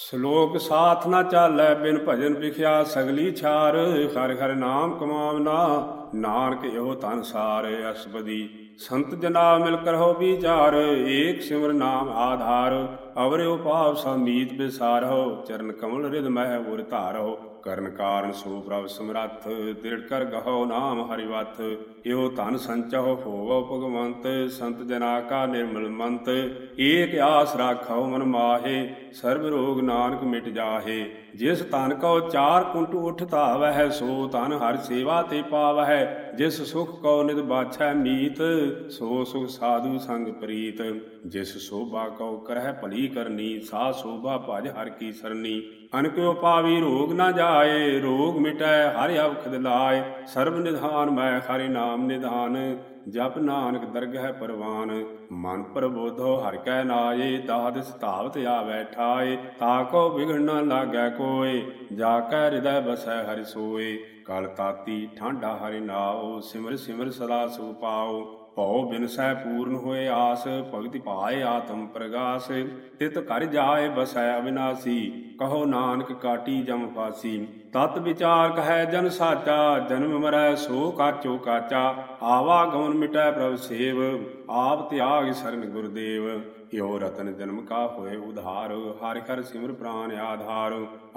ਸ਼ਲੋਕ ਸਾਥ ਨਾ ਚਾਲੈ ਬਿਨ ਭਜਨ ਵਿਖਿਆ ਸਗਲੀ ਛਾਰ, ਹਰਿ ਹਰਿ ਨਾਮ ਕਮਾਵਨਾ, ਨਾਨਕ ਇਹੋ ਤਨ ਸਾਰ ਅਸਬਦੀ ਸੰਤ ਜਨਾ ਮਿਲ ਕਰਹੁ ਵਿਚਾਰ, ਏਕ ਸਿਮਰ ਨਾਮ ਆਧਾਰ। ਅਵਰਿ ਉਪਾਵ ਸਮੀਤ ਬਿਸਾਰਹੁ, ਚਰਨ ਕਮਲ ਰਿਦ ਮਹਿ ਉਰ ਧਾਰਹੁ। ਕਰਨ ਕਾਰਨ ਸੋ ਪ੍ਰਭ ਸਮਰੱਥ, ਦਿੜ ਕਰ ਗਹੋ ਨਾਮ ਹਰਿ ਵਤ ਇਹੋ ਧਨ ਸੰਚਹੁ ਹੋਵੋ ਭਗਵੰਤ, ਸੰਤ ਜਨਾ ਕਾ ਨਿਰਮਲ ਮੰਤ, ਏਕ ਆਸ ਰਾਖੋ ਮਨ ਮਾਹੇ, ਸਰਬ ਰੋਗ ਨਾਨਕ ਮਿਟ ਜਾਹੇ, ਜਿਸ ਤਨ ਕੋ ਚਾਰ ਕੁੰਟ ਉਠ ਧਾਵਹਿ, ਸੋ ਤਨ ਹਰ ਸੇਵਾ ਤੇ ਪਾਵਹਿ, ਜਿਸ ਸੁਖ ਕੋ ਨਿਤ ਬਾਛੈ ਮੀਤ, ਸੋ ਸੁਖ ਸਾਧੂ ਸੰਗ ਪ੍ਰੀਤ, ਜਿਸ ਸੋਭਾ ਕੋ ਕਰਹਿ ਭਲੀ ਕਰਨੀ ਸਾ ਸੋਭਾ ਭਜ ਹਰ ਕੀ ਸਰਨੀ ਅਨਕਿਓ ਪਾਵੀ ਰੋਗ ਨਾ ਜਾਏ, ਰੋਗ ਮਿਟੈ ਹਰਿ ਅਵਖਦ ਲਾਏ। ਸਰਬ ਨਿਧਾਨ ਮੈਂ ਹਰਿ ਨਾਮ ਨਿਧਾਨ, ਜਪ ਨਾਨਕ ਦਰਗਹਿ ਪਰਵਾਨ। ਮਨ ਪ੍ਰਬੋਧੋ ਹਰਿ ਕੈ ਨਾਏ ਦਾਦ ਸਤਾਵਤ ਆਵੈ ਠਾਏ। ਤਾਕੋ ਵਿਗੜ ਨਾ ਲਾਗੈ ਕੋਏ, ਜਾ ਕੈ ਹਿਰਦੈ ਬਸੈ ਹਰਿ ਸੋਏ। ਕਲ ਤਾਤੀ ਠਾਂਡਾ ਹਰਿ ਨਾਉ, ਸਿਮਰ ਸਿਮਰ ਸਦਾ ਸੁ ਪਾਓ ਭਉ ਬਿਨਸੈ ਪੂਰਨ ਹੋਏ ਆਸ, ਭਗਤੀ ਪਾਏ ਆਤਮ ਪ੍ਰਗਾਸ। ਤਿਤ ਕਰ ਜਾਏ ਬਸੈ ਅਬਿਨਾਸੀ ਕਹੋ ਨਾਨਕ ਕਾਟੀ ਜਮ ਫਾਸੀ ਤਤ ਵਿਚਾਰ ਕਹੈ ਜਨ ਸਾਚਾ, ਜਨਮ ਮਰੈ ਸੋ ਕਾਚੋ ਕਾਚਾ। ਆਵਾ ਗਮਨ ਮਿਟੈ ਪ੍ਰਭ ਸੇਵ, ਆਪ ਤਿਆਗ ਸਰਨ ਗੁਰਦੇਵ ਇਓ ਰਤਨ ਜਨਮ ਕਾ ਹੋਏ ਉਧਾਰ, ਹਰਿ ਹਰਿ ਸਿਮਰ ਪ੍ਰਾਨ ਆਧਾਰ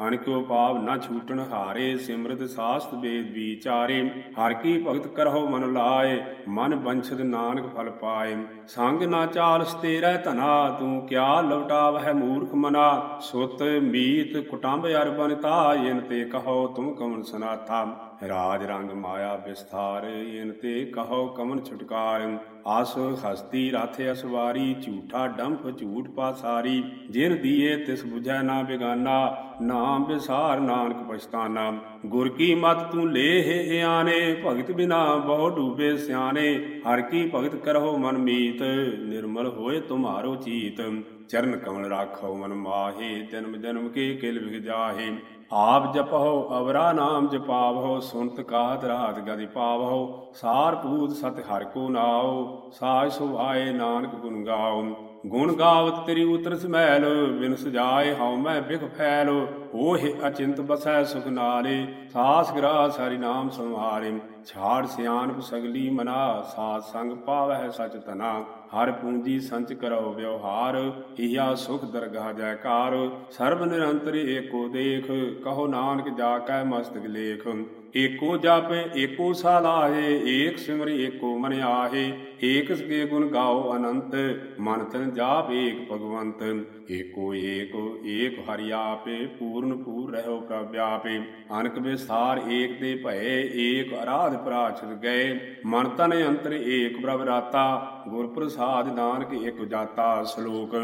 ਅਨਕਿਓ ਪਾਪ ਨਾ ਛੂਟਣ ਹਾਰੇ, ਸਿਮਰਤ ਸਾਸਤ ਵੇਦ ਵਿਚਾਰੇ, ਹਰ ਕੀ ਭਗਤ ਕਰਹੁ ਮਨ ਲਾਏ, ਮਨ ਬੰਛਦ ਨਾਨਕ ਫਲ ਪਾਏ। ਸੰਗ ਨਾ ਚਾਲਸ ਤੇਰਾ ਧਨਾ, ਤੂੰ ਕਿਆ ਲਵਟਾਵਹਿ ਮੂਰਖ ਮਨਾ, ਸੁਤ ਮੀਤ ਕੁਟੰਬ ਅਰਬਨ ਤਾਇਨ ਤੇ ਕਹੋ ਤੁਮ ਕਮਨ ਸਨਾਥਾ। ਰਾਜ ਰੰਗ ਮਾਇਆ ਵਿਸਥਾਰ, ਇਨ ਤੇ ਕਹੋ ਕਮਨ ਛੁਟਕਾਰ ਆਸ ਹਸਤੀ ਰਥ ਅਸਵਾਰੀ, ਝੂਠਾ ਡੰਫ ਝੂਠ ਪਾਸਾਰੀ, ਜਿਨ ਦੀਏ ਤਿਸ 부ਝੈ ਨਾ ਬਿਗਾਨਾ ਨਾਮ ਵਿਸਾਰ ਨਾਨਕ ਪਛਤਾਨਾ। ਗੁਰ ਕੀ ਮਤ ਤੂੰ ਲੇਹ ਆਨੇ ਭਗਤ ਬਿਨਾ ਬਹੁ ਡੂਬੇ ਸਿਆਣੇ ਹਰ ਕੀ ਭਗਤ ਕਰਹੁ ਮਨ ਮੀਤ, ਨਿਰਮਲ ਹੋਏ ਤੁਮਾਰੋ ਚੀਤ। ਚਰਨ ਕਮਲ ਰਾਖੋ ਮਨ ਮਾਹੇ, ਜਨਮ ਜਨਮ ਕੇ ਕਿਲ ਵਿਗ ਜਾਹੇ। ਆਪ ਜਪਹੁ, ਅਵਰਾ ਨਾਮ ਜਪਾਵਹੁ, ਸੁਨਤ ਕਾਹਤ ਰਾਤ ਗਦੀ ਪਾਵਹੁ, ਸਾਰ ਪੂਤ ਸਤ ਹਰਿ ਕੋ ਨਾਉ, ਸਾਜ ਸੁਭਾਏ ਨਾਨਕ ਗੁਣ ਗਾਉ। ਗੁਣ ਗਾਵਤ ਤੇਰੀ ਉਤਰ ਸਮੈਲ, ਬਿਨ ਸਜਾਏ ਹਉ ਮੈਂ ਬਿਖ ਫੈਲ। ਹੋਹਿ ਅਚਿੰਤ ਬਸੈ ਸੁਖ ਨਾਲੇ, ਸਾਸ ਗਰਾ ਹਰਿ ਨਾਮ ਸੰਭਾਲੇ ਛਾੜ ਸਿਆਣਪ ਸਗਲੀ ਮਨਾ, ਸਾਧ ਸੰਗ ਪਾਵਹਿ ਸਚ ਤਨਾ ਹਰ ਪੂੰਜੀ ਸੰਚ ਕਰੋ ਵਿਵਹਾਰ ਇਹਾ ਸੁਖ ਦਰਗਾਹ ਜੈਕਾਰ। ਸਰਬ ਨਿਰੰਤਰ ਏਕੋ ਦੇਖ, ਕਹੋ ਨਾਨਕ ਜਾ ਕੈ ਮਸਤਕ ਲੇਖ। ਏਕੋ ਜਪ, ਏਕੋ ਸਾਲਾਹੇ, ਏਕ ਸਿਮਰ ਏਕੋ ਮਨ ਆਹੇ, ਏਕ ਸਕੇ ਗੁਣ ਗਾਓ ਅਨੰਤ, ਮਨ ਤਨ ਜਾਪ ਏਕ ਭਗਵੰਤ। ਏਕੋ ਏਕ ਏਕ ਹਰਿ ਆਪੇ, ਪੂਰਨ ਪੂਰ ਰਹਿਓ ਪ੍ਰਭ ਆਪੇ। ਅਨਕ ਵਿਸਥਾਰ ਏਕ ਦੇ ਭਏ, ਏਕ ਅਰਾਧ ਪ੍ਰਾਚਿਤ ਗਏ। ਮਨ ਤਨ ਅੰਤਰ ਏਕ ਪ੍ਰਭ ਰਾਤਾ, ਗੁਰ ਪ੍ਰਸਾਦ ਨਾਨਕ ਏਕ ਜਾਤਾ ਸ਼ਲੋਕ।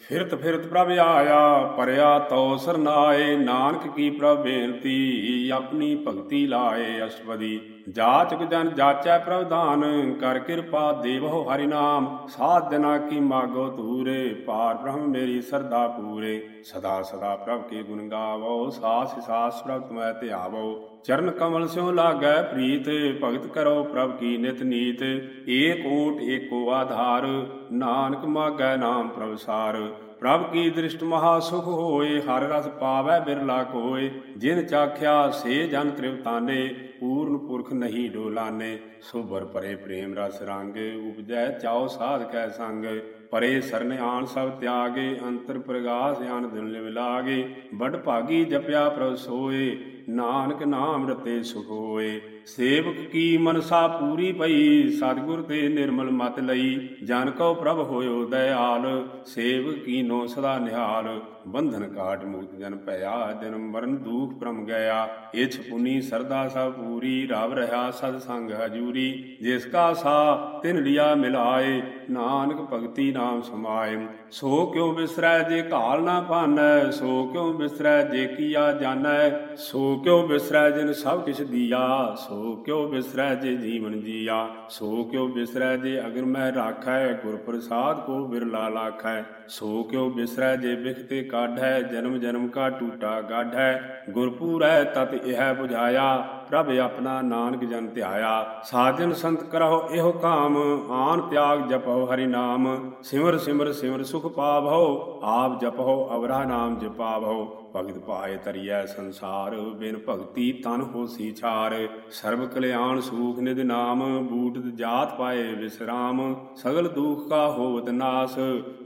ਫਿਰਤ ਫਿਰਤ ਪ੍ਰਭ ਆਇਆ, ਪਰਿਆ ਤੋ ਸਰਨਾਏ, ਨਾਨਕ ਕੀ ਪ੍ਰਭ ਬੇਨਤੀ, ਆਪਣੀ ਭਗਤੀ ਲਾਏ ਅਸ਼ਵਦੀ ਜਾਚਕ ਜਨ ਜਾਚੈ ਪ੍ਰਵਧਾਨ ਕਰ ਕਿਰਪਾ ਦੇਵੋ ਹਰਿ ਨਾਮ। ਸਾਧ ਜਨਾ ਕੀ ਮਾਗੋ ਤੂਰੇ ਪਾਰ ਬ੍ਰਹਮ ਮੇਰੀ ਸਰਦਾ ਪੂਰੇ। ਸਦਾ ਸਦਾ ਪ੍ਰਭ ਕੇ ਗੁਣ ਗਾਵੋ ਸਾਸ ਸਾਸ ਪ੍ਰਭ ਤੁਮੈ ਧਿਆਵੋ। ਚਰਨ ਕਮਲ ਸਿਉ ਲਾਗੈ ਪ੍ਰੀਤ, ਭਗਤ ਕਰੋ ਪ੍ਰਭ ਕੀ ਨਿਤ ਨੀਤ, ਏਕ ਓਟ ਏਕੋ ਆਧਾਰ, ਨਾਨਕ ਮਾਗੈ ਨਾਮ ਪ੍ਰਭ ਸਾਰ। ਪ੍ਰਭ ਕੀ ਦ੍ਰਿਸ਼ਟ ਮਹਾ ਸੁਖ ਹੋਏ, ਹਰ ਰਸ ਪਾਵੈ ਬਿਰਲਾ ਕੋਏ, ਜਿਨ ਚਾਖਿਆ ਸੇ ਜਨ ਤ੍ਰਿਵਤਾਨੇ, ਪੂਰਨ ਪੁਰਖ ਨਹੀਂ ਡੋਲਾਨੇ। ਸੁਭਰ ਪਰੇ ਪ੍ਰੇਮ ਰਸ ਰੰਗ, ਉਪਜੈ ਚਾਉ ਸਾਧ ਕੈ ਸੰਗ। ਪਰੇ ਸਰਨ ਆਣ ਸਭ ਤਿਆਗੇ, ਅੰਤਰ ਪ੍ਰਗਾਸ ਆਨ ਦਿਨ ਲਿਵ ਲਾਗੇ। ਬੜ ਭਾਗੀ ਜਪਿਆ ਪ੍ਰਭ ਸੋਏ ਨਾਨਕ ਨਾਮ ਰਤੇ ਸੁਖ ਹੋਏ। ਸੇਵਕ ਕੀ ਮਨਸਾ ਪੂਰੀ ਪਈ, ਸਤਿਗੁਰ ਤੇ ਨਿਰਮਲ ਮਤ ਲਈ। ਜਨ ਕੋ ਪ੍ਰਭ ਹੋਇਓ ਦਇਆਲ, ਸੇਵਕ ਕੀ ਨੋ ਸਦਾ ਨਿਹਾਲ। ਬੰਧਨ ਕਾਟ ਮੁਕਤ ਜਨ ਭਇਆ ਜਨਮ ਮਰਨ ਦੁਖ ਪ੍ਰਮ ਗਿਆ ਇਛ ਪੁਨੀ ਸਰਦਾ ਸਭ ਪੂਰੀ, ਰਵ ਰਹਾ ਸਦ ਸੰਗ ਹਜੂਰੀ। ਜਿਸ ਕਾ ਸਾ ਤਿਨ ਲਿਆ ਮਿਲਾਏ, ਨਾਨਕ ਭਗਤੀ ਨਾਮ ਸਮਾਏ। ਸੋ ਕਿਉ ਬਿਸਰੈ ਜੇ ਕਾਲ ਨਾ ਪਾਨੈ, ਸੋ ਕਿਉ ਬਿਸਰੈ ਜੇ ਕੀਆ ਜਾਣੈ ਸੋ ਕਿਉ ਬਿਸਰੈ ਜਿਨ ਸਭ ਕਿਛ ਦੀਆ? ਸੋ ਕਿਉ ਬਿਸਰੈ ਜੇ ਜੀਵਨ ਜੀਆ? ਸੋ ਕਿਉ ਬਿਸਰੈ ਜੇ ਅਗਰ ਮੈਂ ਰਾਖੈ? ਗੁਰ ਪ੍ਰਸਾਦ ਕੋ ਬਿਰਲਾ ਲਾਖੈ। ਸੋ ਕਿਉ ਬਿਸਰੈ ਜੇ ਬਿਖਤੇ ਕਾਢੈ? ਜਨਮ ਜਨਮ ਕਾ ਟੂਟਾ ਗਾਢੈ। ਗੁਰਪੂਰੈ ਤਤ ਇਹ 부ਝਾਇਆ ਪ੍ਰਭ ਆਪਣਾ ਨਾਨਕ ਜਨ ਧਿਆਇਆ, ਸਾਜਨ ਸੰਤ ਕਰਹੁ ਇਹੋ ਕਾਮ, ਆਨ ਤਿਆਗ ਜਪੋ ਹਰੀ ਨਾਮ, ਸਿਮਰ ਸਿਮਰ ਸਿਮਰ ਸੁਖ ਪਾਵੋ ਆਪ ਜਪੋ ਅਵਰਾ ਨਾਮ ਜਪਾਵੋ ਭਗਤ ਪਾਏ ਤਰੀਐ ਸੰਸਾਰ, ਬਿਨ ਭਗਤੀ ਤਨ ਹੋਸੀ ਛਾਰ, ਸਰਬ ਕਲਿਆਣ ਸੂਖ ਨਿਦ ਨਾਮ ਬੂਟਤ ਜਾਤ ਪਾਏ ਵਿਸਰਾਮ, ਸਗਲ ਦੁਖ ਕਾ ਹੋਵਤ ਨਾਸ,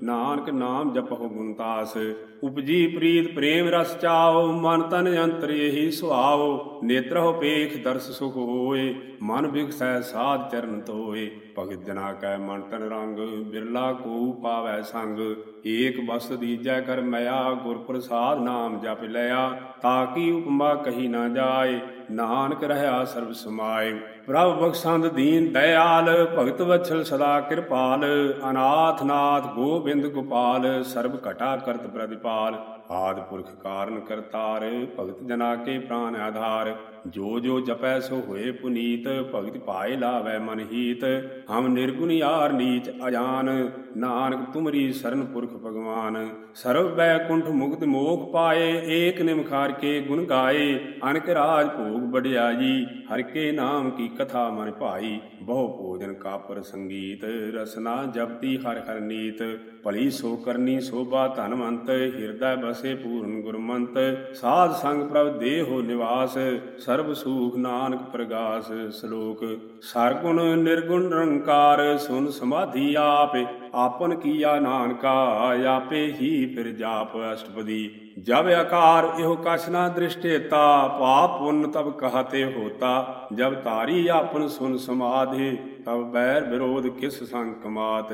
ਨਾਨਕ ਨਾਮ ਜਪਹੁ ਗੁਣਤਾਸ ਉਪਜੀ ਪ੍ਰੀਤ ਪ੍ਰੇਮ ਰਸ ਚਾਓ ਮਨ ਤਨ ਅੰਤਰ ਇਹੀ ਸੁਆਓ ਨੇਤਰਹੁ ਪੇਖ ਦਰਸ ਸੁਖ ਹੋਏ, ਮਨ ਵਿਗਸੈ ਸਾਧ ਚਰਨ ਤੋਏ। ਭਗਤ ਜਨਾ ਕੈ ਮਨ ਤਨ ਰੰਗ, ਬਿਰਲਾ ਕੋ ਪਾਵੈ ਸੰਗ। ਏਕ ਬਸ ਦੀਜੈ ਕਰ ਮਇਆ ਗੁਰ ਪ੍ਰਸਾਦ ਨਾਮ ਜਪ ਲਿਆ। ਤਾਕੀ ਉਪਮਾ ਕਹੀ ਨਾ ਜਾਏ, ਨਾਨਕ ਰਹਾ ਸਰਬ ਸਮਾਏ। ਪ੍ਰਭ ਬਖਸ਼ੰਦ ਦੀਨ ਦਇਆਲ, ਭਗਤ ਵਛਲ ਸਦਾ ਕਿਰਪਾਲ। ਅਨਾਥ ਨਾਥ ਗੋਬਿੰਦ ਗੋਪਾਲ, ਸਰਬ ਘਟਾ ਕਰਤ ਪ੍ਰਤਿਪਾਲ। ਆਦ ਪੁਰਖ ਕਾਰਨ ਕਰਤਾਰ, ਭਗਤ ਜਨਾ ਕੇ ਪ੍ਰਾਨ ਆਧਾਰ। ਜੋ ਜੋ ਜਪੈ ਸੋ ਹੋਏ ਪੁਨੀਤ, ਭਗਤ ਪਾਏ ਲਾਵੈ ਮਨ ਹੀਤ। ਹਮ ਨਿਰਗੁਣ ਯਾਰ ਨੀਚ ਅਜਾਨ, ਨਾਨਕ ਤੁਮਰੀ ਸਰਨ ਪੁਰਖ ਭਗਵਾਨ। ਸਰਬ ਬੈਕੁੰਠ ਮੁਕਤ ਮੋਖ ਪਾਏ, ਏਕ ਨਿਮਖਾਰ ਕੇ ਗੁਣ ਗਾਏ। ਅਨਕ ਰਾਜ ਭੋਗ ਬੜਿਆਈ ਹਰ ਕੇ ਨਾਮ ਕੀ ਕਥਾ ਮਨ ਭਾਈ। ਬਹੁ ਭੋਜਨ ਕਾਪਰ ਸੰਗੀਤ ਰਸਨਾ ਜਪਤੀ ਹਰ ਹਰ ਨੀਤ। ਭਲੀ ਸੋ ਕਰਨੀ ਸੋਭਾ ਧਨਵੰਤ, ਹਿਰਦੈ ਬਸੇ ਪੂਰਨ ਗੁਰਮੰਤ। ਸਾਧ ਸੰਗ ਪ੍ਰਭ ਦੇਹੋ ਨਿਵਾਸ ਸਰਬ ਸੂਖ ਨਾਨਕ ਪ੍ਰਗਾਸ ਸ਼ਲੋਕ। ਸਰਗੁਣ ਨਿਰਗੁਣ ਨਿਰੰਕਾਰ ਸੁਨ ਸਮਾਧੀ ਆਪੇ, ਆਪਨ ਕੀਆ ਨਾਨਕਾ, ਆਪੇ ਹੀ ਫਿਰ ਜਾਪ ਅਸ਼ਟਪਦੀ। ਜਬ ਆਕਾਰ ਇਹੋ ਕਛ ਨਾ ਦ੍ਰਿਸ਼ਟੇਤਾ, ਪਾਪ ਪੁੰਨ ਤਬ ਕਹਤੇ ਹੋਤਾ। ਜਬ ਤਾਰੀ ਆਪਨ ਸੁਨ ਸਮਾਧੇ ਤਬ ਬੈਰ ਵਿਰੋਧ ਕਿਸ ਸੰਗ ਕਮਾਤ?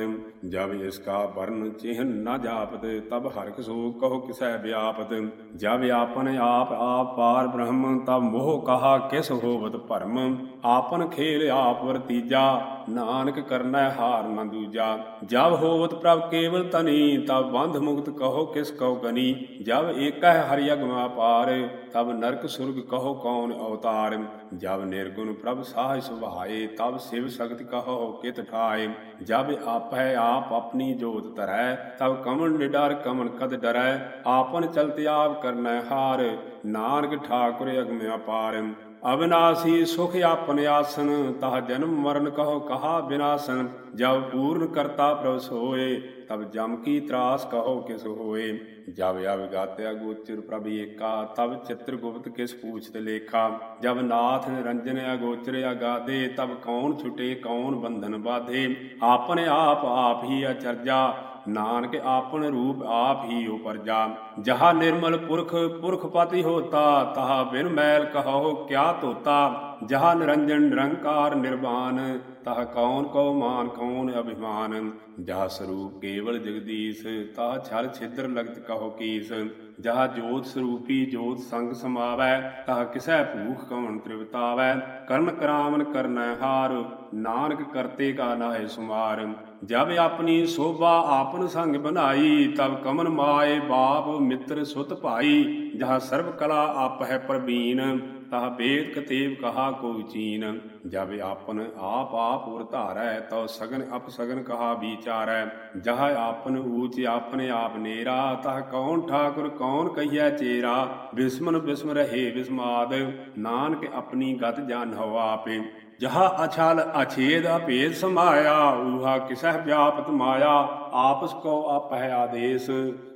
ਜਬ ਇਸ ਕਾ ਵਰਨ ਚਿਹਨ ਨਾ ਜਾਪਤ, ਤਬ ਹਰਿ ਸੋ ਕਹੋ ਕਿਸੈ ਵਿਆਪਤ। ਜਬ ਆਪਨ ਆਪ ਆਪ ਪਾਰ ਬ੍ਰਹਮ, ਤਬ ਮੋਹ ਕਹਾ ਕਿਸ ਹੋਵਤ ਭਰਮ? ਆਪਨ ਖੇਲ ਆਪ ਵਰਤੀਜਾ ਨਾਨਕ ਕਰਨਾ ਹਾਰ ਨ ਦੂਜਾ। ਜਬ ਹੋਵਤ ਪ੍ਰਭ ਕੇਵਲ ਤਨੀ ਤਬ ਬੰਧ ਮੁਕਤ ਕਹੋ ਕਿਸ ਕਉ ਗਨੀ। ਜਬ ਏਕੈ ਹਰਿ ਅਗਮਾ ਪਾਰ ਤਬ ਨਰਕ ਸੁਰਗ ਕਹੋ ਕੌਣ ਅਵਤਾਰ। ਜਬ ਨਿਰਗੁਣ ਪ੍ਰਭ ਸਾਹ ਸੁਭਾਏ, ਤਬ ਸਿਵ ਸ਼ਕਤ ਕਹੋ ਕਿਤ ਠਾਏ। ਜਬ ਆਪੈ ਆਪ ਆਪਣੀ ਜੋਤ ਧਰੈ, ਤਬ ਕਮਨ ਨਿਡਰ ਕਮਨ ਕਦ ਡਰੈ। ਆਪਨ ਚਲਤ ਆਪ ਕਰਨਾ ਹਾਰ, ਨਾਨਕ ਠਾਕੁਰ ਅਗਮ ਅਪਾਰ। ਅਬਿਨਾਸੀ ਸੁਖ ਆਪਨ ਆਸਨ, ਤਹ ਜਨਮ ਮਰਨ ਕਹੋ ਕਹਾ ਬਿਨਾਸਨ, ਜਬ ਪੂਰਨ ਕਰਤਾ ਪ੍ਰਭ ਸੋਏ, ਤਬ ਜਮ ਕੀ ਤਰਾਸ ਕਹੋ ਕਿਸ ਹੋਏ। ਜਬ ਅਵਗਾਤਿਆ ਗੋਚਰ ਪ੍ਰਭ ਏਕਾ, ਤਬ ਚਿਤ੍ਰ ਗੁਪਤ ਕਿਸ ਪੂਛਤ ਲੇਖਾ। ਜਬ ਨਾਥ ਨਿਰੰਜਨ ਅਗੋਚਰ ਅਗਾਦੇ, ਤਬ ਕੌਣ ਛੁਟੇ ਕੌਣ ਬੰਧਨ ਬਾਧੇ ਆਪਨ ਆਪ ਆਪ ਹੀ ਅਚਰਜਾ ਨਾਨਕ ਆਪਨ ਰੂਪ ਆਪ ਹੀ ਉਪਰਜਾ। ਜਹਾ ਨਿਰਮਲ ਪੁਰਖ ਪੁਰਖ ਪਤੀ ਹੋਤਾ, ਤਹਾ ਬਿਨ ਮੈਲ ਕਹੋ ਕਿਆ ਤੋਤਾ। ਜਹਾ ਨਿਰੰਜਨ ਨਿਰੰਕਾਰ ਨਿਰਵਾਨ ਤਹ ਕੌਣ ਕੋ ਮਾਨ, ਕੌਣ ਅਭਿਮਾਨ? ਜਹ ਸਰੂਪ ਕੇਵਲ ਜਗਦੀਸ਼, ਤਾਹ ਛਲ ਛਿਦਰ ਲਗਤ ਕਹੋ ਕੀਸ। ਜਹ ਜੋਤ ਸਰੂਪੀ ਜੋਤ ਸੰਗ ਸਮਾਵੈ ਤਾ ਕਿਸੈ ਭੂਖ ਕਵਣ ਤ੍ਰਿਵਤਾਵੈ? ਕਰਨ ਕਰਾਵਨ ਕਰਨੈ ਹਾਰ, ਨਾਨਕ ਕਰਤੇ ਕਾ ਨਾਹਿ ਸੁਮਾਰ। ਜਬ ਆਪਣੀ ਸੋਭਾ ਆਪਨ ਸੰਗ ਬਨਾਈ ਤਬ ਕਮਨ ਮਾਏ ਬਾਪ ਮਿੱਤਰ ਸੁਤ ਭਾਈ। ਜਹ ਸਰਬ ਕਲਾ ਆਪ ਹੈ ਪ੍ਰਬੀਨ ਤਹ ਭੇਦ ਕਤੇਬ ਕਹਾ ਕੋ ਚੀਨ ਜਬ ਆਪਨ ਆਪ ਆਪ ਉਰ ਧਾਰੈ, ਤਉ ਸਗਨ ਅਪ ਸਗਨ ਕਹਾ ਵਿਚਾਰੈ। ਜਹ ਆਪਨ ਊਚ ਆਪਨੇ ਆਪ ਨੇਰਾ, ਤਹ ਕੌਣ ਠਾਕੁਰ ਕੌਣ ਕਹੀਐ ਚੇਰਾ। ਬਿਸਮਨ ਬਿਸਮ ਰਹੇ ਬਿਸਮਾਦ, ਨਾਨਕ ਆਪਣੀ ਗਤ ਜਾਣਹੁ ਆਪੇ। ਜਹਾ ਅਛਲ ਅਛੇਦ ਅਭੇਦ ਸਮਾਇਆ, ਊਹਾ ਕਿਸਹਿ ਵਿਆਪਤ ਮਾਇਆ। ਆਪਸ ਕੋ ਆਪਹਿ ਆਦੇਸ,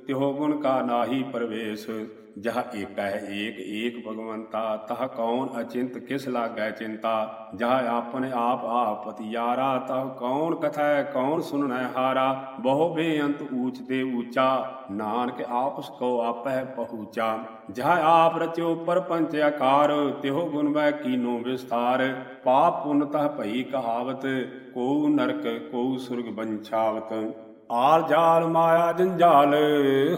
ਤਿਹੋ ਗੁਣ ਕਾ ਨਾਹੀ ਪਰਵੇਸ਼। ਜਹ ਏਕ ਹੈ ਏਕ ਏਕ ਭਗਵੰਤਾ, ਤਹ ਕੌਣ ਅਚਿੰਤ, ਕਿਸ ਲਾਗੈ ਚਿੰਤਾ? ਜਹ ਆਪਨ ਆਪ ਆਪ ਪਤਿਆਰਾ, ਤਹ ਕੌਣ ਕਥੈ, ਕੌਣ ਸੁਨਣੈ ਹਾਰਾ? ਬਹੁ ਬੇਅੰਤ ਊਚ ਤੇ ਊਚਾ, ਨਾਨਕ ਆਪਸ ਕੋ ਆਪਹਿ ਪਹੂਚਾ। ਜਹ ਆਪ ਰਚਿਓ ਪਰਪੰਚ ਆਕਾਰ, ਤਿਹੋ ਗੁਣ ਵੈ ਕੀਨੋ ਵਿਸਥਾਰ। ਪਾਪ ਪੁੰਨ ਤਹ ਭਈ ਕਹਾਵਤ ਕੋ ਨਰਕ ਕੋ ਸੁਰਗ ਬੰਛਾਵਤ। ਆਲ ਜਾਲ ਮਾਇਆ ਜੰਜਾਲ,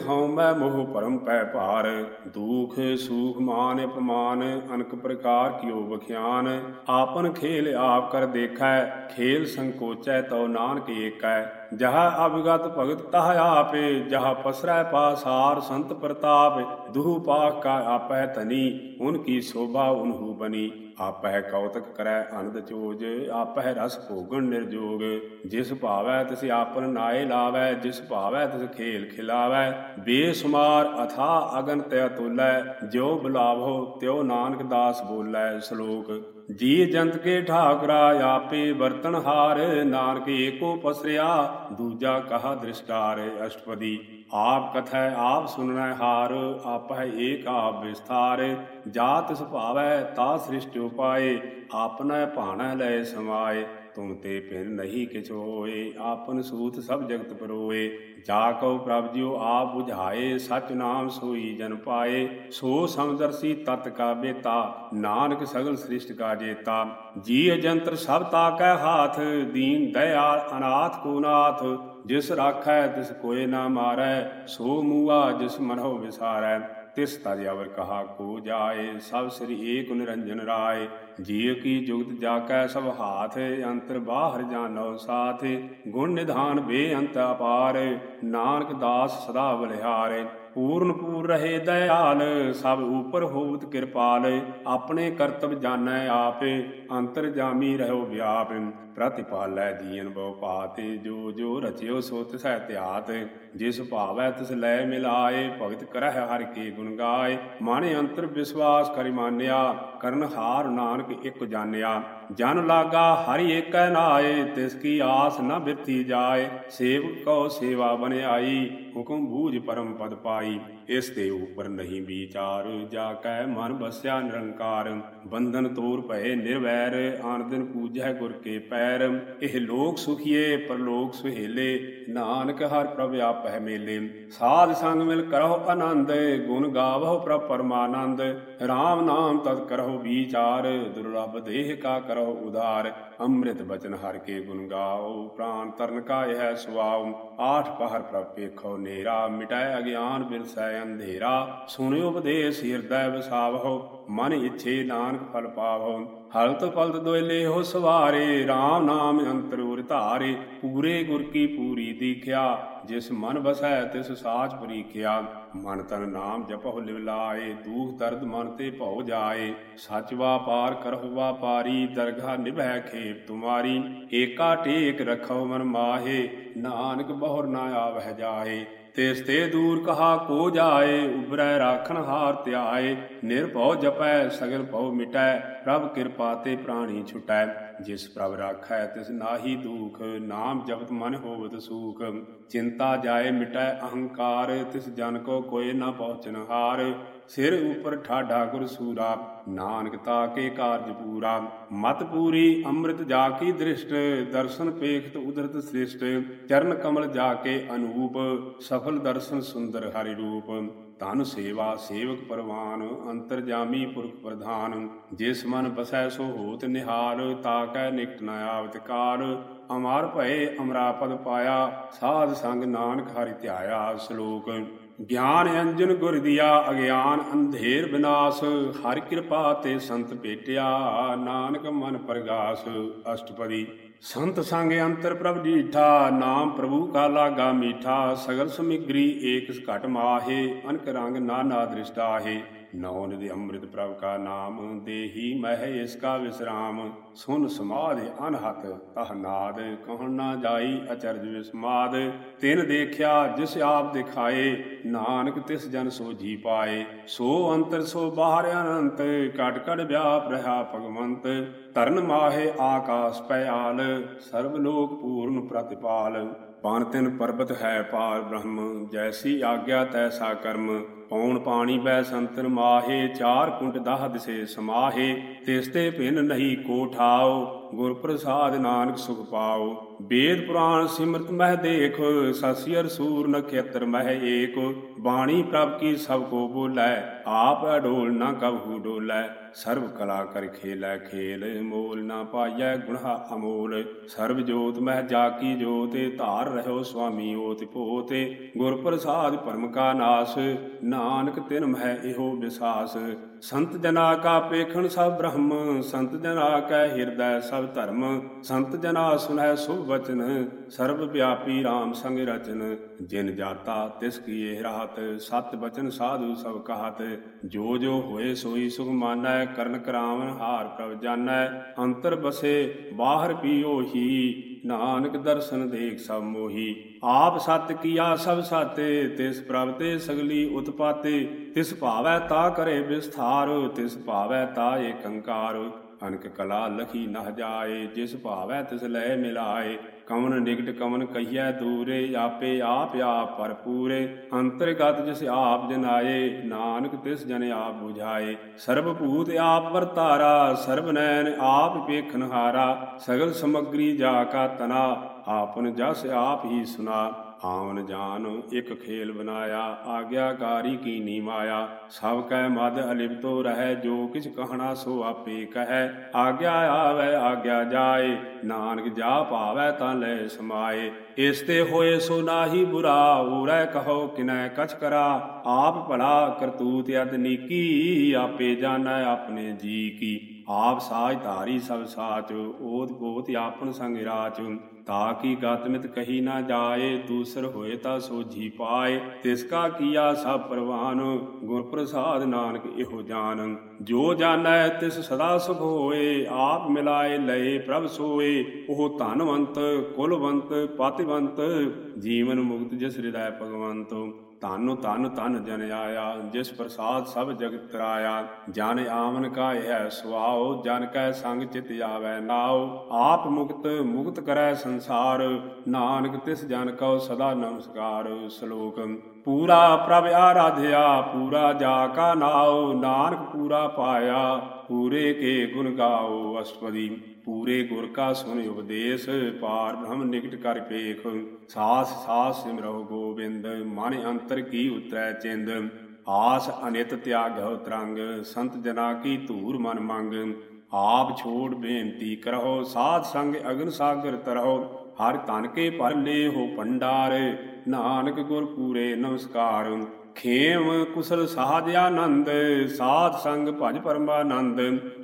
ਹਉ ਮੈਂ ਮੋਹ ਭਰਮ ਪੈ ਭਾਰ। ਦੁਖ ਸੁਖ ਮਾਨ ਅਪਮਾਨ, ਅਨਕ ਪ੍ਰਕਾਰ ਕਿਉ ਬਖਿਆਨ ਆਪਨ ਖੇਲ ਆਪ ਕਰ ਦੇਖੈ, ਖੇਲ ਸੰਕੋਚੈ ਤਉ ਨਾਨਕ ਏਕੈ। ਜਹ ਅਭਿਗਤ ਭਗਤ ਤਹ ਆਪੇ, ਜਹ ਪਸਰੈ ਪਾਸਾਰ ਸੰਤ ਪ੍ਰਤਾਪ। ਦੁਹ ਪਾਖ ਕਾ ਆਪੈ ਤਨੀ ਉਨ ਸ਼ੋਭਾ ਉਨਹੂ ਬਨੀ। ਆਪਹਿ ਕੌਤਕ ਕਰੈ ਅਨੰਦ ਚੋਜ, ਆਪਹਿ ਰਸ ਭੋਗਣ ਨਿਰਜੋਗ। ਜਿਸ ਭਾਵੈ ਤਿਸ ਆਪਨ ਨਾਏ ਲਾਵੈ, ਜਿਸ ਭਾਵੈ ਤਿਸ ਖੇਲ ਖਿਲਾਵੈ। ਬੇਸੁਮਾਰ ਅਥਾ ਅਗਨ ਤੈ ਤੋਲੈ, ਜਿਉ ਬੁਲਾਵੋ ਤਿਉ ਨਾਨਕ ਦਾਸ ਬੋਲੈ ਸ਼ਲੋਕ। ਜੀ ਜੰਤ ਕੇ ਠਾਕਰਾ ਆਪੇ ਵਰਤਨ ਹਾਰ, ਨਾਨਕ ਏਕੋ ਪਸਰਿਆ, ਦੂਜਾ ਕਹਾ ਦ੍ਰਿਸ਼ਟਾਰ ਅਸ਼ਟਪਦੀ। ਆਪ ਕਥੈ, ਆਪ ਸੁਨਣੈ ਹਾਰ, ਆਪਹਿ ਏਕ ਆਪ ਵਿਸਥਾਰ, ਜਾਤ ਸੁਭਾਵੈ ਤਾ ਸ੍ਰਿਸ਼ਟ ਉਪਾਏ, ਆਪਣਾ ਭਾਣਾ ਲੈ ਸਮਾਏ। ਤੁਮ ਤੇ ਫਿਰ ਨਹੀਂ ਕਿਛ ਹੋਏ ਆਪਨ ਸੂਤ ਸਭ ਜਗਤ ਪਰੋਏ। ਜਾ ਕਉ ਪ੍ਰਭ ਜਿਉ, ਆਪ 부ਝਾਏ ਸਚ ਨਾਮ ਸੋਈ ਜਨ ਪਾਏ। ਸੋ ਸਮਦਰਸੀ ਤਤ ਕਾ ਬੇਤਾ, ਨਾਨਕ ਸਗਲ ਸ੍ਰਿਸ਼ਟ ਕਾ ਜੇਤਾ। ਜੀ ਅਜੰਤਰ ਸਭ ਤਾਕੈ ਹਾਥ, ਦੀਨ ਦਇਆਲ ਅਨਾਥ ਕੋ ਨਾਥ। ਜਿਸ ਰਾਖੈ, ਤਿਸ ਕੋਏ ਨਾ ਮਾਰੈ, ਸੋ ਮੂਆ ਜਿਸ ਮਨੋ ਵਿਸਾਰੈ। ਤਿਸ ਤਜ ਅਵਰ ਕਹਾ ਕੋ ਜਾਏ, ਸਭ ਸ੍ਰੀ ਏਕ ਨਿਰੰਜਨ ਰਾਏ। ਜੀਵ ਕੀ ਜੁਗਤ ਜਾਕੈ ਸਭ ਹਾਥ, ਅੰਤਰ ਬਾਹਰ ਜਾਣੋ ਸਾਥ। ਗੁਣ ਨਿਧਾਨ ਬੇਅੰਤ ਅਪਾਰ, ਨਾਨਕ ਦਾਸ ਸਦਾ ਬਲਿਹਾਰੇ। ਪੂਰਨ ਪੂਰ ਰਹੇ ਦਇਆਲ, ਸਭ ਉਪਰ ਹੋਵਤ ਕਿਰਪਾਲ, ਆਪਣੇ ਕਰਤਵ ਜਾਣੈ ਆਪੇ, ਅੰਤਰ ਜਾਮੀ ਰਹੋ ਵਿਆਪ। ਪ੍ਰਤਿਪਾਲੈ ਜੀਵਨ ਬਹੁ ਪਾਤੇ, ਜੋ ਜੋ ਰਚਿਓ ਸੋ ਤਿਸੈ ਧਿਆਤ ਜਿਸ ਭਾਵੈ ਤਿਸ ਲੈ ਮਿਲਾਏ, ਭਗਤ ਕਰਹਿ ਹਰਿ ਕੇ ਗੁਣ ਗਾਏ। ਮਨ ਅੰਤਰ ਵਿਸ਼ਵਾਸ ਕਰਿ ਮਾਨਿਆ, ਕਰਨ ਹਾਰ ਨਾਨਕ ਇਕ ਜਾਣਿਆ। ਜਨ ਲਾਗਾ ਹਰਿ ਏਕੈ ਨਾਏ, ਤਿਸ ਕੀ ਆਸ ਨ ਬਿਰਤੀ ਜਾਏ। ਸੇਵ ਕੋ ਸੇਵਾ ਬਨਿਆਈ ਹੁਕਮ ਬੂਝ ਪਰਮ ਪਦ ਪਾਈ ਇਸ ਦੇ ਉਪਰ ਨਹੀਂ ਵਿਚਾਰ, ਜਾ ਕੈ ਮਨ ਬਸਿਆ ਨਿਰੰਕਾਰ। ਬੰਧਨ ਤੋਰ ਭਏ ਨਿਰਵੈਰ ਆਨ ਦਿਨ ਪੂਜੈ ਗੁਰ ਕੇ ਪੈਰ। ਇਹ ਲੋਕ ਸੁਖੀਏ, ਪਰਲੋਕ ਸੁਹੇਲੇ, ਨਾਨਕ ਹਰ ਪ੍ਰਭ ਆਪਹਿ ਮੇਲੇ। ਸਾਧ ਸੰਗ ਮਿਲ ਕਰਹੁ ਆਨੰਦ, ਗੁਣ ਗਾਵਹੁ ਪ੍ਰਭ ਪਰਮਾਨੰਦ। RAM ਨਾਮ ਤਤ ਕਰਹੁ ਵਿਚਾਰ, ਦੁਰਲਭ ਦੇਹ ਕਾ ਕਰਹੁ ਉਦਾਰ ਅੰਮ੍ਰਿਤ ਬਚਨ ਹਰ ਕੇ ਗੁਣ ਗਾਓ, ਪ੍ਰਾਨ ਤਰਨ ਕਾ ਇਹ ਸੁਆਉ ਆਠ ਪਹਰ ਪ੍ਰਭ ਵੇਖੋ ਨੇਰਾ ਮਿਟਾਇ ਅਗਿਆਨ ਬਿਰਸੈ ਅੰਧੇਰਾ ਸੁਨਿਓ ਉਪਦੇਸ ਹਿਰਦੈ ਵਸਾਵਹੁ, ਮਨ ਇਛੇ ਨਾਨਕ ਫਲ ਪਾਵਹੁ। ਹਲਤ ਫਲਤ ਦੋਇਲੇ ਹੋ ਸਵਾਰੇ RAM ਨਾਮ ਅੰਤਰ ਧਾਰੇ, ਪੂਰੇ ਗੁਰ ਕੀ ਪੂਰੀ ਦੀਖਿਆ। ਜਿਸ ਮਨ ਵਸੈ ਤਿਸ ਸਾਚ ਪਰੀਖਿਆ, ਮਨ ਤਨ ਨਾਮ ਜਪਹੁ ਲਿਵ ਲਾਏ, ਦੂਖ ਦਰਦ ਮਨ ਤੇ ਭਉ ਜਾਏ। ਸਚ ਵਾਪਾਰ ਕਰਹੁ ਵਾਪਾਰੀ ਦਰਗਾ ਨਿਭੈ ਖੇਪ ਤੁਮਾਰੀ। ਏਕਾ ਟੇਕ ਰਖਉ ਮਨ ਮਾਹੇ, ਨਾਨਕ ਬਹੁਰ ਨਾ ਆਵਹਿ ਜਾਏ। ਤਿਸ ਤੇ ਦੂਰ ਕਹਾ ਕੋ ਜਾਏ ਉਬਰੈ ਰਾਖਣ ਹਾਰ ਧਿਆਏ। ਨਿਰਭਉ ਜਪੈ, ਸਗਲ ਭਉ ਮਿਟੈ, ਪ੍ਰਭ ਕਿਰਪਾ ਤੇ ਪ੍ਰਾਣੀ ਛੁਟੈ। ਜਿਸ ਪ੍ਰਭ ਰਾਖੈ ਤਿਸ ਨਾਹੀ ਦੁਖ, ਨਾਮ ਜਪਤ ਮਨ ਹੋਵਤ ਸੂਖ। ਚਿੰਤਾ ਜਾਏ ਮਿਟੈ ਅਹੰਕਾਰ, ਤਿਸ ਜਨ ਕੋ ਕੋਏ ਨਾ ਪਹੁੰਚਨ ਹਾਰ। ਸਿਰ ਉਪਰ ਠਾਡਾ ਗੁਰ ਸੂਰਾ, ਨਾਨਕ ਤਾਕੇ ਕਾਰਜ ਪੂਰਾ। ਮਤ ਪੂਰੀ ਅੰਮ੍ਰਿਤ ਜਾ ਕੀ ਦ੍ਰਿਸ਼ਟ, ਦਰਸ਼ਨ ਪੇਖਤ ਉਦਰਤ ਸ੍ਰਿਸ਼ਟ। ਚਰਨ ਕਮਲ ਜਾ ਕੇ ਅਨੂਪ, ਸਫਲ ਦਰਸ਼ਨ ਸੁੰਦਰ ਹਰਿ ਰੂਪ। ਧਨ ਸੇਵਾ ਸੇਵਕ ਪਰਵਾਨ ਅੰਤਰ ਜਾਮੀ ਪੁਰਖ ਪ੍ਰਧਾਨ, ਜਿਸ ਮਨ ਬਸੈ ਸੋ ਹੋਤ ਨਿਹਾਲ ਤਾਕੈ ਨਿਕਟ ਨ ਆਵਤ ਕਾਲ ਅਮਾਰ ਭਏ ਅਮਰਾਪਦ ਪਾਇਆ, ਸਾਧ ਸੰਗ ਨਾਨਕ ਹਰਿ ਧਿਆਇਆ ਸ਼ਲੋਕ। ਗਿਆਨ ਅੰਜਨ ਗੁਰ ਦੀਆ, ਅਗਿਆਨ ਅੰਧੇਰ ਵਿਨਾਸ਼ ਹਰ ਕਿਰਪਾ ਤੇ ਸੰਤ ਭੇਟਿਆ, ਨਾਨਕ ਮਨ ਪ੍ਰਗਾਸ। ਅਸ਼ਟਪਦੀ ਸੰਤ ਸੰਗ ਅੰਤਰ ਪ੍ਰਭ ਡੀਠਾ ਨਾਮ ਪ੍ਰਭੂ ਕਾ ਲਾਗਾ ਮੀਠਾ, ਸਗਲ ਸਮਿਗਰੀ ਏਕ ਘਟ ਮਾਹੇ, ਅਨਕ ਰੰਗ ਨਾਨਾ ਦ੍ਰਿਸ਼ਟਾਹੇ। ਨੌ ਨਿਧਿ ਅੰਮ੍ਰਿਤ ਪ੍ਰਭ ਕਾ ਨਾਮ, ਦੇਹੀ ਮਹਿ ਇਸ ਕਾ ਵਿਸਰਾਮ। ਸੁਨ ਸਮਾਧ ਅਨਹਤ ਤਹ ਨਾਦ, ਕਹਣ ਨਾ ਜਾਈ ਅਚਰਜ ਵਿਸਮਾਦ ਤਿਨ ਦੇਖਿਆ, ਜਿਸ ਆਪ ਦਿਖਾਏ, ਨਾਨਕ ਤਿਸ ਜਨ ਸੋ ਜੀ ਪਾਏ। ਸੋ ਅੰਤਰ, ਸੋ ਬਾਹਰ ਅਨੰਤ, ਕਟ ਕਟ ਵਿਆਪ ਰਹਾ ਭਗਵੰਤ। ਤਰਨ ਮਾਹੇ ਆਕਾਸ ਪਿਆਲ ਆਲ ਸਰਬ ਲੋਕ ਪੂਰਨ ਪ੍ਰਤਿਪਾਲ। ਪਾਨ ਤਿਨ ਪਰਬਤ ਹੈ ਪਾਰ ਬ੍ਰਹਮ, ਜੈਸੀ ਆਗਿਆ ਤੈਸਾ ਕਰਮ। ਪੌਣ ਪਾਣੀ ਬੈ ਸੰਤਨ ਮਾਹੇ, ਚਾਰ ਕੁੰਟ ਦਾਹ ਦਿਸੇ ਸਮਾਹੇ, ਤਿਸ ਤੇ ਭਿਨ ਨਹੀਂ ਕੋ ਠਾਓ ਗੁਰ ਪ੍ਰਸਾਦ ਨਾਨਕ ਸੁਖ ਪਾਓ ਵੇਦ ਪੁਰਾਣ ਸਿਮਰਤ ਮਹਿ ਦੇਖ, ਸਸਿਅਰ ਸੂਰ ਨਖੇਤਰ ਮਹਿ ਏਕ। ਬਾਣੀ ਪ੍ਰਭ ਕੀ ਸਭ ਕੋ ਬੋਲੇ, ਆਪ ਅਡੋਲ ਨਾ ਕਬਹੂ ਡੋਲੇ। ਸਰਬ ਕਲਾ ਕਰ ਖੇਲੇ, ਖੇਲ ਮੋਲ ਨਾ ਪਾਈਐ ਗੁਣਾ ਅਮੋਲ। ਸਰਬ ਜੋਤ ਮਹਿ ਜਾ ਜੋਤੇ, ਧਾਰ ਰਹਿਓ ਸੁਆਮੀ ਓਤਿ ਪੋਤੇ। ਗੁਰ ਪ੍ਰਸਾਦ ਪਰਮ ਕਾ ਨਾਸ ਨਾਨਕ ਤਿਨ ਮਹਿ ਇਹੋ ਵਿਸਾਸ ਸੰਤ ਜਨਾ ਕਾ ਪੇਖਣ ਸਭ ਬ੍ਰਹਮ, ਸੰਤ ਜਨਾ ਕੈ ਹਿਰਦੈ ਸਭ ਧਰਮ, ਸੰਤ ਜਨਾ ਸੁਨੈ ਸੁਭ ਵਚਨ, ਸਰਬ ਵਿਆਪੀ RAM ਸੰਗ ਰਚਨ, ਜਿਨ ਜਾਤਾ ਤਿਸ ਕੀ ਇਹ ਸਤ ਬਚਨ ਸਾਧੂ ਸਭ ਕਹਾਤ, ਜੋ ਜੋ ਹੋਏ ਸੋਈ ਸੁਖ ਮਾਨੈ, ਕਰਨ ਕਰਾਵਨ ਹਾਰ ਪ੍ਰਭ ਜਾਣੈ ਅੰਤਰ ਬਸੇ ਬਾਹਰ ਪੀਓ ਹੀ, ਨਾਨਕ ਦਰਸ਼ਨ ਦੇਖ ਸਭ ਮੋਹੀ, ਆਪ ਸਤ ਕੀਆ ਸਭ ਸਾਤੇ, ਤਿਸ ਪ੍ਰਭ ਤੇ ਸਗਲੀ ਉਤਪਾਤੇ, ਤਿਸ ਭਾਵੈ ਤਾ ਕਰੇ ਵਿਸਥਾ ਵਿਸਥਾਰ ਤਿਸ ਭਾਵੈ ਤਾ ਏਕੰਕਾਰ ਅਨਕ ਕਲਾ ਲਖੀ ਨਹ ਜਾਏ, ਜਿਸ ਭਾਵੈ ਤਿਸ ਲੈ ਮਿਲਾਏ। ਕਮਨ ਨਿਕਟ ਕਮਨ ਕਹੀਐ ਦੂਰੇ, ਆਪੇ ਆਪ ਆਪ ਭਰਪੂਰੇ। ਅੰਤਰਗਤ ਜਿਸ ਆਪ ਜਨਾਏ, ਨਾਨਕ ਤਿਸ ਜਨ ਆਪ 부ਝਾਏ ਸਰਬ ਭੂਤ ਆਪ ਵਰਤਾਰਾ, ਸਰਬ ਨੈਣ ਆਪ ਵੇਖਨ ਹਾਰਾ ਸਗਲ ਸਮਗਰੀ ਜਾ ਕਾ ਤਨਾ, ਆਪਨ ਜਸ ਆਪ ਹੀ ਸੁਨਾ। ਆਵਨ ਜਾਨ ਇਕ ਖੇਲ ਬਨਾਇਆ ਆਗਿਆਕਾਰੀ ਕੀਨੀ ਮਾਇਆ। ਸਭ ਕੈ ਮਦ ਅਲਿਪਤੋ ਰਹਿ, ਜੋ ਕਿਛ ਕਹਣਾ ਸੋ ਆਪੇ ਕਹੈ। ਆਗਿਆ ਆਵੈ, ਆਗਿਆ ਜਾਏ, ਨਾਨਕ ਜਾ ਪਾਵੈ ਤਾਂ ਲੈ ਸਮਾਏ। ਇਸ ਤੇ ਹੋਏ ਸੋ ਨਾਹੀ ਬੁਰਾ ਉਰੈ ਕਹੋ ਕਿਨੈ ਕਛ ਕਰਾ। ਆਪ ਭਲਾ ਕਰਤੂਤ ਅਦ ਨੀਕੀ, ਆਪੇ ਜਾਣੈ ਆਪਣੇ ਜੀ ਕੀ। ਆਪ ਸਾਜ ਧਾਰੀ ਸਭ ਸਾਚ ਓਤ ਪੋਤ ਆਪਨ ਸੰਗ ਰਾਚ। ਤਾ ਕੀ ਗਤਮਿਤ ਕਹੀ ਨਾ ਜਾਏ, ਦੂਸਰ ਹੋਏ ਤਾ ਸੋਝੀ ਪਾਏ। ਤਿਸ ਕਾ ਕੀਆ ਸਭ ਪ੍ਰਵਾਨ, ਗੁਰ ਪ੍ਰਸਾਦ ਨਾਨਕ ਇਹੋ ਜਾਣ ਜੋ ਜਾਣੈ ਤਿਸ ਸਦਾ ਸੁਖ ਹੋਏ, ਆਪ ਮਿਲਾਏ ਲਏ ਪ੍ਰਭ ਸੋਏ। ਉਹ ਧਨਵੰਤ, ਕੁਲਵੰਤ, ਪਤਿਵੰਤ, ਜੀਵਨ ਮੁਕਤ ਜਿਸ ਹਿਰਦੈ ਭਗਵੰਤ। ਧਨ ਧਨ ਧਨ ਜਨ ਆਇਆ, ਜਿਸ ਪ੍ਰਸਾਦ ਸਭ ਜਗਤ ਤਰਾਇਆ ਜਨ ਆਵਨ ਕਾ ਹੈ ਸੁਆਓ ਜਨ ਕੈ ਸੰਗ ਚਿਤ ਆਵੈ ਨਾਉ। ਆਪ ਮੁਕਤ ਮੁਕਤ ਕਰੈ ਸੰਸਾਰ, ਨਾਨਕ ਤਿਸ ਜਨ ਕਉ ਸਦਾ ਨਮਸਕਾਰ। ਸ਼ਲੋਕ, ਪੂਰਾ ਪ੍ਰਭ ਆਰਾਧਿਆ, ਪੂਰਾ ਜਾ ਕਾ ਨਾਉ, ਨਾਨਕ ਪੂਰਾ ਪਾਇਆ, ਪੂਰੇ ਕੇ ਗੁਣ ਗਾਓ ਅਸਪਦੀ ਪੂਰੇ ਗੁਰ ਕਾ ਸੁਨ ਉਪਦੇਸ਼, ਪਾਰ ਬ੍ਰਹਮ ਨਿਕਟ ਕਰ ਪੇਖ ਸਾਸ ਸਾਸ ਸਿਮਰੋ ਗੋਬਿੰਦ, ਮਨ ਅੰਤਰ ਕੀ ਉਤਰੈ ਚਿੰਦ। ਆਸ ਅਨਿਤ ਤਿਆਗਹੁ ਤਰੰਗ, ਸੰਤ ਜਨਾ ਕੀ ਧੂਰ ਮਨ ਮੰਗ। ਆਪ ਛੋੜ ਬੇਨਤੀ ਕਰਹੁ, ਸਾਧ ਸੰਗ ਅਗਨ ਸਾਗਰ ਤਰਹੁ। ਹਰ ਤਨ ਕੇ ਭਰ ਲੇ ਹੋ ਭੰਡਾਰ, ਨਾਨਕ ਗੁਰ ਪੂਰੇ ਨਮਸਕਾਰ। ਖੇਮ ਕੁਸਲ ਸਾਜ ਆਨੰਦ, ਸਾਧ ਸੰਗ ਭਜ ਪਰਮਾਨੰਦ,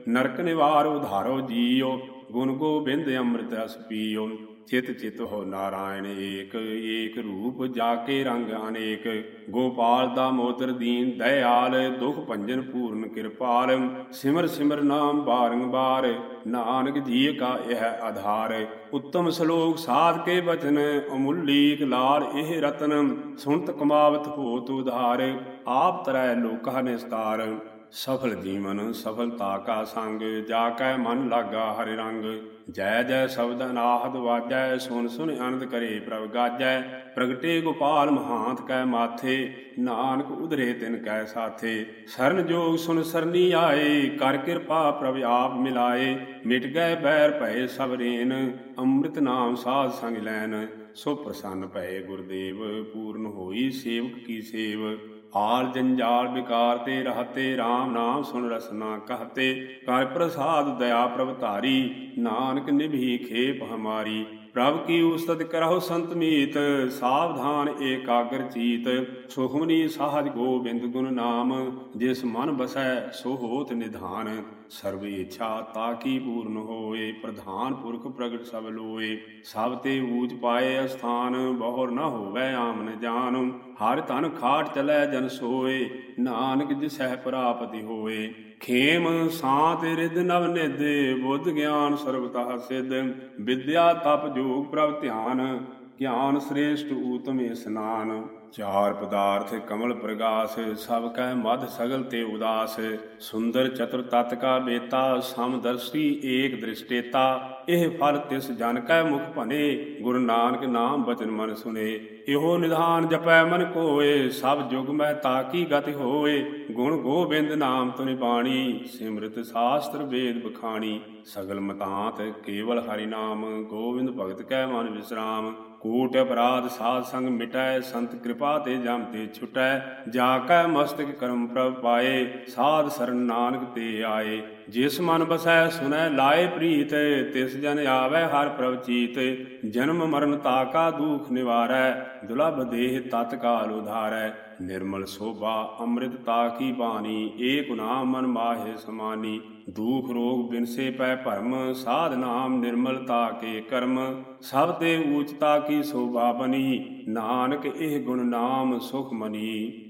ਨਰਕ ਨਿਵਾਰ ਉਧਾਰੋ ਜੀਓ, ਗੁਣ ਗੋਬਿੰਦ ਅੰਮ੍ਰਿਤ ਰਸ ਪੀਓ। ਚਿਤ ਚਿਤ ਹੋ ਨਾਰਾਇਣ ਏਕ ਏਕ ਰੂਪ ਜਾ ਕੇ ਰੰਗ ਅਨੇਕ। ਗੋਪਾਲ ਦਾ ਮੋਦਰ ਦੀਨ ਦਇਆਲ, ਦੁਖ ਭੰਜਨ ਪੂਰਨ ਕਿਰਪਾਲ। ਸਿਮਰ ਸਿਮਰ ਨਾਮ ਬਾਰੰਬਾਰ ਨਾਨਕ ਜੀ ਕਾ ਇਹ ਆਧਾਰ। ਉੱਤਮ ਸ਼ਲੋਕ ਸਾਧ ਕੇ ਬਚਨ, ਅਮੁੱਲੀਕ ਲਾਲ ਇਹ ਰਤਨ। ਸੁਣਤ ਕਮਾਵਤ ਹੋਤ ਉਧਾਰ, ਆਪ ਤਰੈ ਲੋਕਾ ਨਿਸਤਾਰ। ਸਫਲ ਜੀਵਨ ਸਫਲਤਾ ਕਾ ਸੰਗ, ਜਾ ਕੈ ਮਨ ਲਾਗਾ ਹਰਿ ਰੰਗ। ਜੈ ਜੈ ਸ਼ਬਦ ਅਨਾਹਦ ਵਾਜੈ ਸੁਨ ਸੁਨ ਆਨੰਦ ਕਰੇ ਪ੍ਰਭ ਗਾਜੈ। ਪ੍ਰਗਟੇ ਗੋਪਾਲ ਮਹਾਂਤ ਕੈ ਮਾਥੇ, ਨਾਨਕ ਉਧਰੇ ਤਿਨ ਕੈ ਸਾਥੇ। ਸਰਨ ਜੋਗ ਸੁਨ ਸਰਨੀ ਆਏ, ਕਰ ਕਿਰਪਾ ਪ੍ਰਭ ਆਪ ਮਿਲਾਏ। ਮਿਟ ਗਏ ਬੈਰ ਭਏ ਸਭ ਰੇਨ, ਅੰਮ੍ਰਿਤ ਨਾਮ ਸਾਧ ਸੰਗ ਲੈਨ। ਸੋ ਪ੍ਰਸੰਨ ਭਏ ਗੁਰਦੇਵ, ਪੂਰਨ ਹੋਈ ਸੇਵਕ ਕੀ ਸੇਵ। ਆਲ ਜੰਜਾਲ ਵਿਕਾਰ ਤੇ ਰਹਤੇ RAM ਨਾਮ ਸੁਣ ਰਸਨਾ ਕਹਤੇ, ਕਰ ਪ੍ਰਸਾਦ ਦਇਆ ਪ੍ਰਭ ਧਾਰੀ, ਨਾਨਕ ਨਿਭੀ ਖੇਪ ਹਮਾਰੀ। ਪ੍ਰਭ ਕੀ ਉਸਤਤ ਕਰਹੁ ਸੰਤ ਮੀਤ, ਸਾਵਧਾਨ ਏਕਾਗਰ ਚੀਤ। ਸੁਖਮਨੀ ਸਾਹਜ ਗੋਬਿੰਦ ਗੁਣ ਨਾਮ, ਜਿਸ ਮਨ ਬਸੈ ਸੋ ਹੋਤ ਨਿਧਾਨ। ਸਰਬ ਇੱਛਾ ਤਾ ਕੀ ਪੂਰਨ ਹੋਏ, ਪ੍ਰਧਾਨ ਪੁਰਖ ਪ੍ਰਗਟ ਸਭ ਲੋਏ। ਸਭ ਤੇ ਊਚ ਪਾਏ ਅਸਥਾਨ, ਬਹੁਰ ਨਾ ਹੋਵੇ ਆਮਨ ਜਾਨ। ਹਰ ਤਨ ਖਾਟ ਚਲੈ ਜਨ ਸੋਏ, ਨਾਨਕ ਜਿਸਹਿ ਪ੍ਰਾਪਤੀ ਹੋਏ। ਖੇਮ ਸਾਤ ਰਿਦ ਨਵ ਨਿਦੇ ਬੁੱਧ ਗਿਆਨ ਸਰਬਤਾ ਸਿਧ। ਵਿਦਿਆ ਤਪ ਜੋਗ ਪ੍ਰਭ ਧਿਆਨ। ਗਿਆਨ ਸ੍ਰੇਸ਼ਟ ਊਤਮ ਇਸਨਾਨ ਚਾਰ ਪਦਾਰਥ ਕਮਲ ਪ੍ਰਗਾਸ, ਸਭ ਕਹਿ ਮਧ ਸਗਲ ਤੇ ਉਦਾਸ, ਸੁੰਦਰ ਚਤੁਰ ਤਤ ਕਾ ਬੇਤਾ ਸਮਦਰਸ਼ੀ ਏਕ ਦ੍ਰਿਸ਼ਟੇਤਾ, ਇਹ ਫਲ ਤਿਸ ਜਨ ਕੈ ਮੁਖ ਭਨੇ, ਗੁਰੂ ਨਾਨਕ ਨਾਮ ਬਚਨ ਮਨ ਸੁਨੇ। ਇਹੋ ਨਿਧਾਨ ਜਪੈ ਮਨ ਕੋਏ, ਸਭ ਜੁਗ ਮਹਿ ਤਾਕੀ ਗਤਿ ਹੋਏ। ਗੁਣ ਗੋਬਿੰਦ ਨਾਮ ਤੁਨਿ ਬਾਣੀ, ਸਿਮਰਤ ਸਾਸਤਰ ਵੇਦ ਬਖਾਣੀ। ਸਗਲ ਮਤਾਂਤ ਕੇਵਲ ਹਰੀ ਨਾਮ, ਗੋਬਿੰਦ ਭਗਤ ਕੈ ਮਨ ਵਿਸਰਾਮ। ਕੋਟ ਅਪਰਾਧ ਸਾਧ ਸੰਗ ਮਿਟੈ, ਸੰਤ ਕਿਰਪਾ ਤੇ ਜਮ ਤੇ ਛੁਟੈ। ਜਾ ਕੈ ਮਸਤਕ ਕਰਮ ਪ੍ਰਭ ਪਾਏ, ਸਾਧ ਸਰਨ ਨਾਨਕ ਤੇ ਆਏ। ਜਿਸ ਮਨ ਬਸੈ ਸੁਨੈ ਲਾਏ ਪ੍ਰੀਤ, ਤਿਸ ਜਨ ਆਵੈ ਹਰ ਪ੍ਰਭ ਚੀਤ। ਜਨਮ ਮਰਨ ਤਾਕਾ ਦੁਖ ਨਿਵਾਰੈ ਦੁਲਭ ਦੇਹ ਤਤ ਕਾਲ ਉਧਾਰੈ, ਨਿਰਮਲ ਸੋਭਾ ਅੰਮ੍ਰਿਤਤਾ ਕੀ ਬਾਣੀ, ਏਕ ਨਾਮ ਮਨ ਮਾਹੇ ਸਮਾਨੀ। ਦੂਖ ਰੋਗ ਬਿਨਸੇ ਪੈ ਭਰਮ, ਸਾਧ ਨਾਮ ਨਿਰਮਲਤਾ ਕੇ ਕਰਮ। ਸਭ ਤੇ ਊਚਤਾ ਕੀ ਸੋਭਾ ਬਨੀ, ਨਾਨਕ ਇਹ ਗੁਣ ਨਾਮ ਸੁਖ ਮਨੀ।